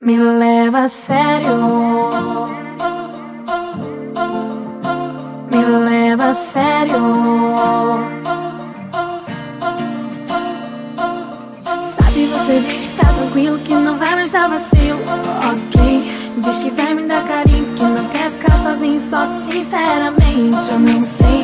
Me leva a sério. Me leva a sério. Sabe, você diz que tá tranquilo, que não vai mais dar vacilo. Ok, diz que vai me dar carinho, que não quer ficar sozinho. Só que sinceramente eu não sei.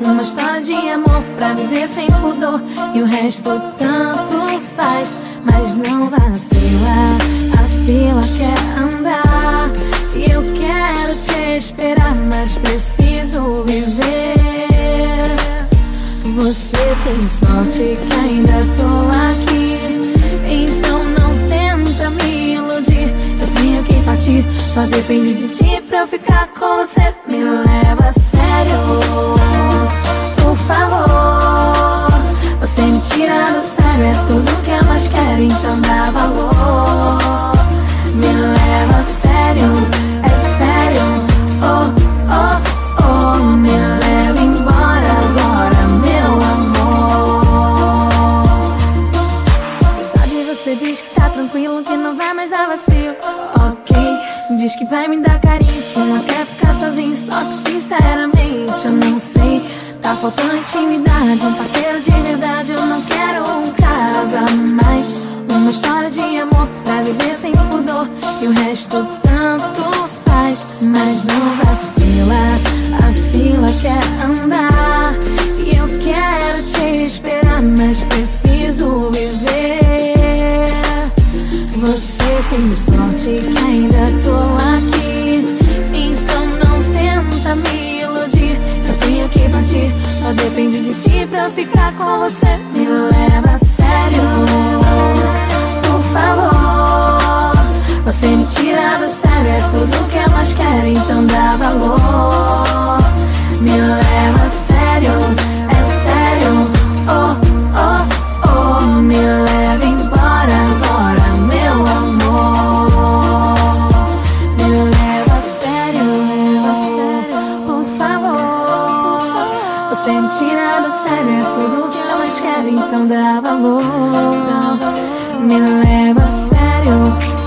Uma história de amor pra viver sem pudor. E o resto tanto faz Mas não vacila. A fila quer andar. E eu quero te esperar Mas preciso viver. Você tem sorte que ainda tô aqui. Então não tenta me iludir. Eu tenho que partir. Só depende de ti pra eu ficar Ok, diz que vai me dar carinho, não quer ficar sozinho. Só que sinceramente eu não sei. Tá faltando intimidade, um parceiro de verdade. Eu não quero um caso mais. Uma história de amor pra viver sem pudor E o resto tanto faz Mas não vacila A fila quer andar Tem sorte que ainda tô aqui. Então não tenta me iludir. Eu tenho que partir. Só depende de ti pra ficar com você. Me leva a sério. Você me tira do sério, é tudo que eu mais quero, então dá valor. Me leva a sério, é sério.